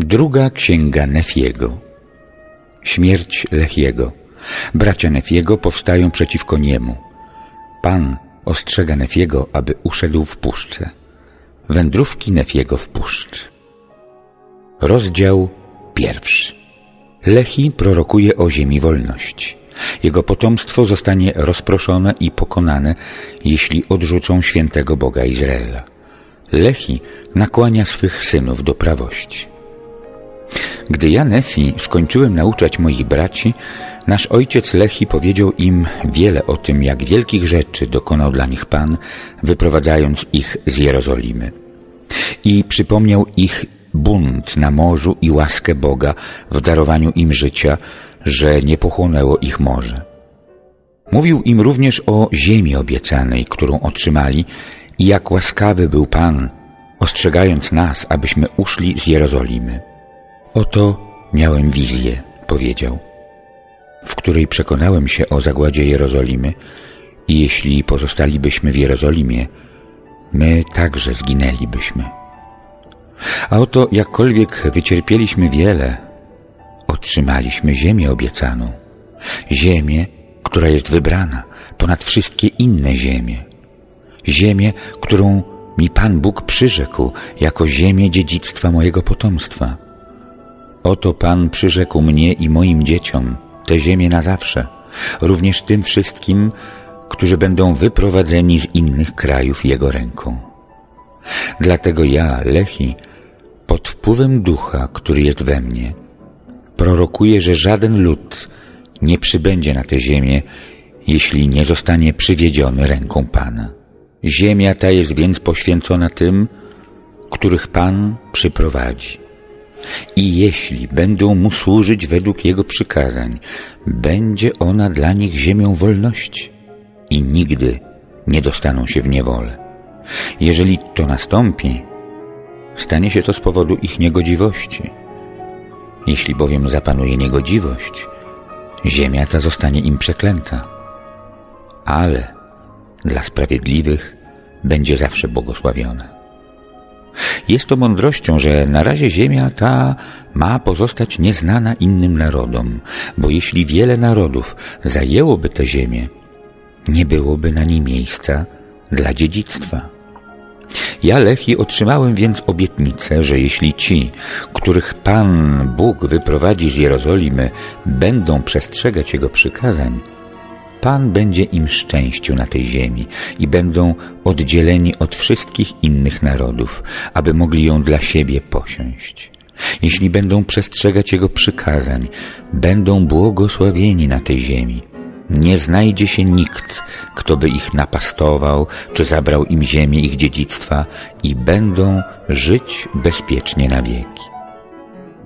Druga księga Nefiego. Śmierć Lechiego. Bracia Nefiego powstają przeciwko niemu. Pan ostrzega Nefiego, aby uszedł w puszczę. Wędrówki Nefiego w puszczy. Rozdział pierwszy. Lechi prorokuje o ziemi wolności. Jego potomstwo zostanie rozproszone i pokonane, jeśli odrzucą świętego Boga Izraela. Lechi nakłania swych synów do prawości. Gdy ja, Nefi, skończyłem nauczać moich braci, nasz ojciec Lechi powiedział im wiele o tym, jak wielkich rzeczy dokonał dla nich Pan, wyprowadzając ich z Jerozolimy. I przypomniał ich bunt na morzu i łaskę Boga w darowaniu im życia, że nie pochłonęło ich morze. Mówił im również o ziemi obiecanej, którą otrzymali i jak łaskawy był Pan, ostrzegając nas, abyśmy uszli z Jerozolimy. Oto miałem wizję, powiedział, w której przekonałem się o zagładzie Jerozolimy i jeśli pozostalibyśmy w Jerozolimie, my także zginęlibyśmy. A oto jakkolwiek wycierpieliśmy wiele, otrzymaliśmy ziemię obiecaną, ziemię, która jest wybrana ponad wszystkie inne ziemie, ziemię, którą mi Pan Bóg przyrzekł jako ziemię dziedzictwa mojego potomstwa. Oto Pan przyrzekł mnie i moim dzieciom tę ziemię na zawsze, również tym wszystkim, którzy będą wyprowadzeni z innych krajów Jego ręką. Dlatego ja, Lechi, pod wpływem ducha, który jest we mnie, prorokuję, że żaden lud nie przybędzie na tę ziemię, jeśli nie zostanie przywiedziony ręką Pana. Ziemia ta jest więc poświęcona tym, których Pan przyprowadzi. I jeśli będą mu służyć według Jego przykazań, będzie ona dla nich ziemią wolności i nigdy nie dostaną się w niewolę. Jeżeli to nastąpi, stanie się to z powodu ich niegodziwości. Jeśli bowiem zapanuje niegodziwość, ziemia ta zostanie im przeklęta. Ale dla sprawiedliwych będzie zawsze błogosławiona. Jest to mądrością, że na razie ziemia ta ma pozostać nieznana innym narodom, bo jeśli wiele narodów zajęłoby tę ziemię, nie byłoby na niej miejsca dla dziedzictwa. Ja, Lechi, otrzymałem więc obietnicę, że jeśli ci, których Pan Bóg wyprowadzi z Jerozolimy, będą przestrzegać Jego przykazań, Pan będzie im szczęściu na tej ziemi i będą oddzieleni od wszystkich innych narodów, aby mogli ją dla siebie posiąść. Jeśli będą przestrzegać Jego przykazań, będą błogosławieni na tej ziemi. Nie znajdzie się nikt, kto by ich napastował, czy zabrał im ziemię ich dziedzictwa i będą żyć bezpiecznie na wieki.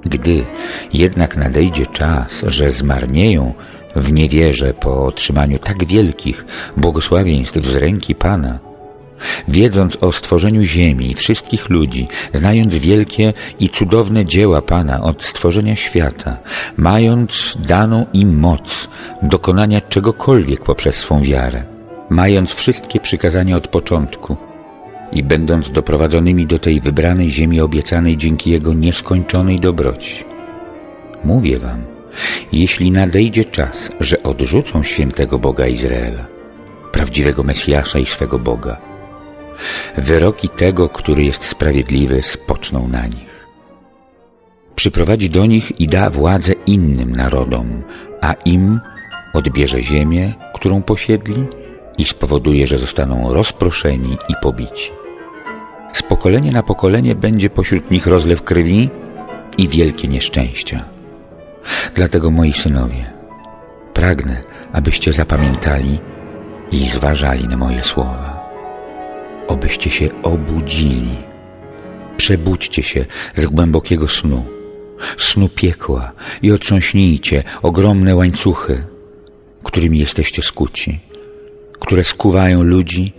Gdy jednak nadejdzie czas, że zmarnieją w niewierze po otrzymaniu tak wielkich błogosławieństw z ręki Pana, wiedząc o stworzeniu ziemi i wszystkich ludzi, znając wielkie i cudowne dzieła Pana od stworzenia świata, mając daną im moc dokonania czegokolwiek poprzez swą wiarę, mając wszystkie przykazania od początku i będąc doprowadzonymi do tej wybranej ziemi obiecanej dzięki Jego nieskończonej dobroci. Mówię wam, jeśli nadejdzie czas, że odrzucą świętego Boga Izraela, prawdziwego Mesjasza i swego Boga, wyroki tego, który jest sprawiedliwy, spoczną na nich. Przyprowadzi do nich i da władzę innym narodom, a im odbierze ziemię, którą posiedli i spowoduje, że zostaną rozproszeni i pobici. Z pokolenia na pokolenie będzie pośród nich rozlew krwi i wielkie nieszczęścia. Dlatego, moi synowie, pragnę, abyście zapamiętali i zważali na moje słowa. Obyście się obudzili. Przebudźcie się z głębokiego snu, snu piekła i otrząśnijcie ogromne łańcuchy, którymi jesteście skuci, które skuwają ludzi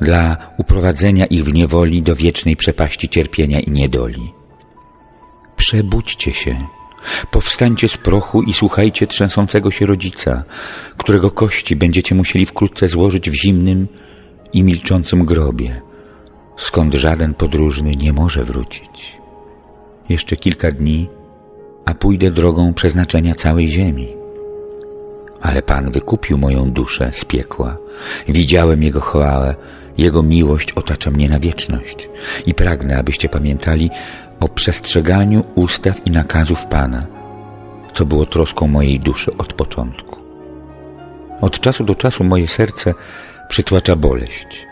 dla uprowadzenia ich w niewoli do wiecznej przepaści cierpienia i niedoli. Przebudźcie się Powstańcie z prochu i słuchajcie trzęsącego się rodzica, którego kości będziecie musieli wkrótce złożyć w zimnym i milczącym grobie, skąd żaden podróżny nie może wrócić. Jeszcze kilka dni, a pójdę drogą przeznaczenia całej ziemi. Ale Pan wykupił moją duszę z piekła. Widziałem Jego chwałę, Jego miłość otacza mnie na wieczność. I pragnę, abyście pamiętali o przestrzeganiu ustaw i nakazów Pana, co było troską mojej duszy od początku. Od czasu do czasu moje serce przytłacza boleść,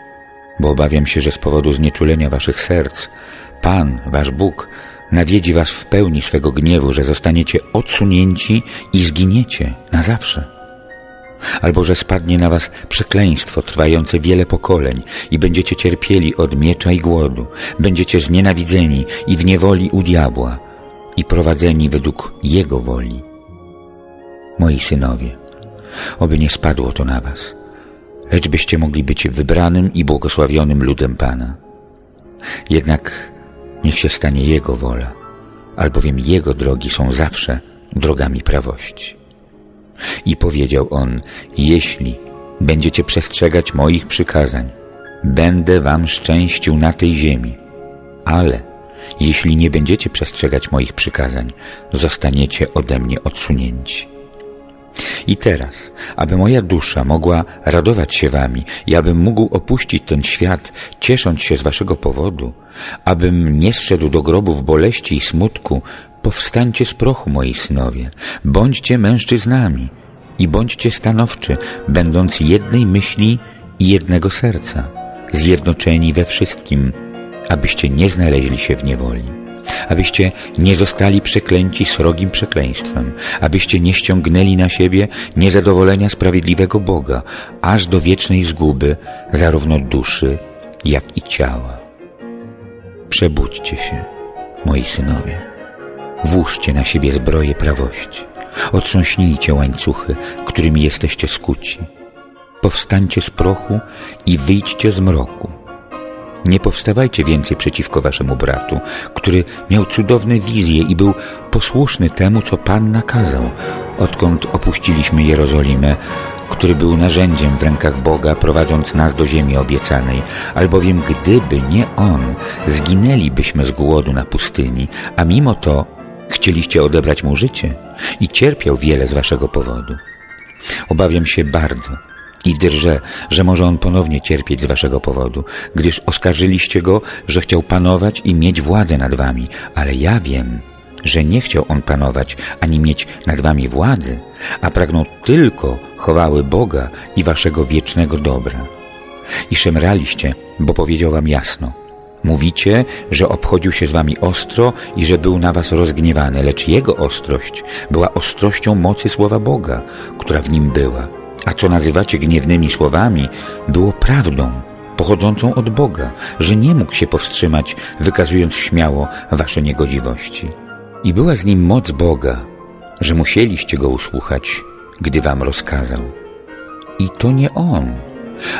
bo obawiam się, że z powodu znieczulenia waszych serc Pan, wasz Bóg, nawiedzi was w pełni swego gniewu, że zostaniecie odsunięci i zginiecie na zawsze. Albo że spadnie na was przekleństwo trwające wiele pokoleń i będziecie cierpieli od miecza i głodu, będziecie znienawidzeni i w niewoli u diabła i prowadzeni według Jego woli. Moi synowie, oby nie spadło to na was, lecz byście mogli być wybranym i błogosławionym ludem Pana. Jednak niech się stanie Jego wola, albowiem Jego drogi są zawsze drogami prawości. I powiedział On, jeśli będziecie przestrzegać moich przykazań, będę wam szczęścił na tej ziemi, ale jeśli nie będziecie przestrzegać moich przykazań, zostaniecie ode mnie odsunięci. I teraz, aby moja dusza mogła radować się wami i abym mógł opuścić ten świat, ciesząc się z waszego powodu, abym nie zszedł do grobów boleści i smutku, powstańcie z prochu, moi synowie, bądźcie mężczyznami i bądźcie stanowczy, będąc jednej myśli i jednego serca, zjednoczeni we wszystkim, abyście nie znaleźli się w niewoli abyście nie zostali przeklęci srogim przekleństwem, abyście nie ściągnęli na siebie niezadowolenia sprawiedliwego Boga, aż do wiecznej zguby zarówno duszy, jak i ciała. Przebudźcie się, moi synowie. Włóżcie na siebie zbroję prawości. Otrząśnijcie łańcuchy, którymi jesteście skuci. Powstańcie z prochu i wyjdźcie z mroku nie powstawajcie więcej przeciwko waszemu bratu, który miał cudowne wizje i był posłuszny temu, co Pan nakazał, odkąd opuściliśmy Jerozolimę, który był narzędziem w rękach Boga, prowadząc nas do ziemi obiecanej, albowiem gdyby nie On, zginęlibyśmy z głodu na pustyni, a mimo to chcieliście odebrać Mu życie i cierpiał wiele z waszego powodu. Obawiam się bardzo, i drżę, że może on ponownie cierpieć z waszego powodu, gdyż oskarżyliście go, że chciał panować i mieć władzę nad wami, ale ja wiem, że nie chciał on panować ani mieć nad wami władzy, a pragnął tylko chwały Boga i waszego wiecznego dobra. I szemraliście, bo powiedział wam jasno. Mówicie, że obchodził się z wami ostro i że był na was rozgniewany, lecz jego ostrość była ostrością mocy słowa Boga, która w nim była a co nazywacie gniewnymi słowami, było prawdą pochodzącą od Boga, że nie mógł się powstrzymać, wykazując śmiało wasze niegodziwości. I była z nim moc Boga, że musieliście go usłuchać, gdy wam rozkazał. I to nie on,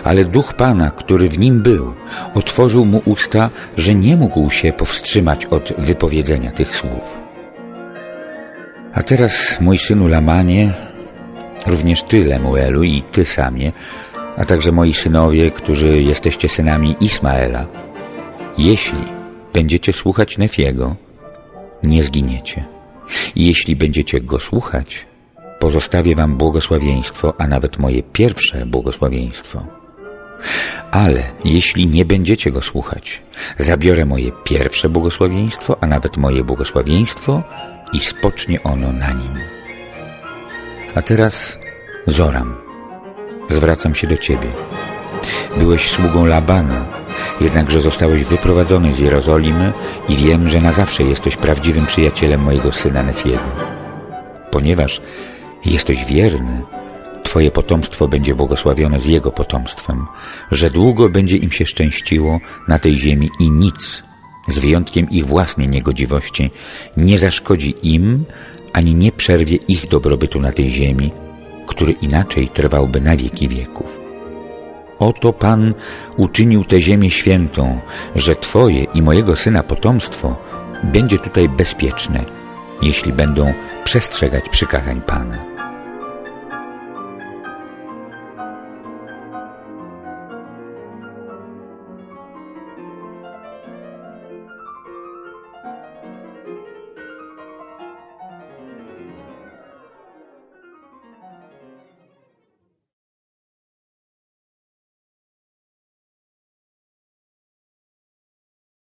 ale duch Pana, który w nim był, otworzył mu usta, że nie mógł się powstrzymać od wypowiedzenia tych słów. A teraz, mój synu Lamanie, Również Ty, Lemuelu, i Ty samie, a także moi synowie, którzy jesteście synami Ismaela. Jeśli będziecie słuchać Nefiego, nie zginiecie. Jeśli będziecie go słuchać, pozostawię wam błogosławieństwo, a nawet moje pierwsze błogosławieństwo. Ale jeśli nie będziecie go słuchać, zabiorę moje pierwsze błogosławieństwo, a nawet moje błogosławieństwo i spocznie ono na nim. A teraz Zoram, zwracam się do Ciebie. Byłeś sługą Labana, jednakże zostałeś wyprowadzony z Jerozolimy i wiem, że na zawsze jesteś prawdziwym przyjacielem mojego syna Nefiego. Ponieważ jesteś wierny, Twoje potomstwo będzie błogosławione z Jego potomstwem, że długo będzie im się szczęściło na tej ziemi i nic, z wyjątkiem ich własnej niegodziwości, nie zaszkodzi im, ani nie przerwie ich dobrobytu na tej ziemi, który inaczej trwałby na wieki wieków. Oto Pan uczynił tę ziemię świętą, że Twoje i mojego syna potomstwo będzie tutaj bezpieczne, jeśli będą przestrzegać przykazań Pana.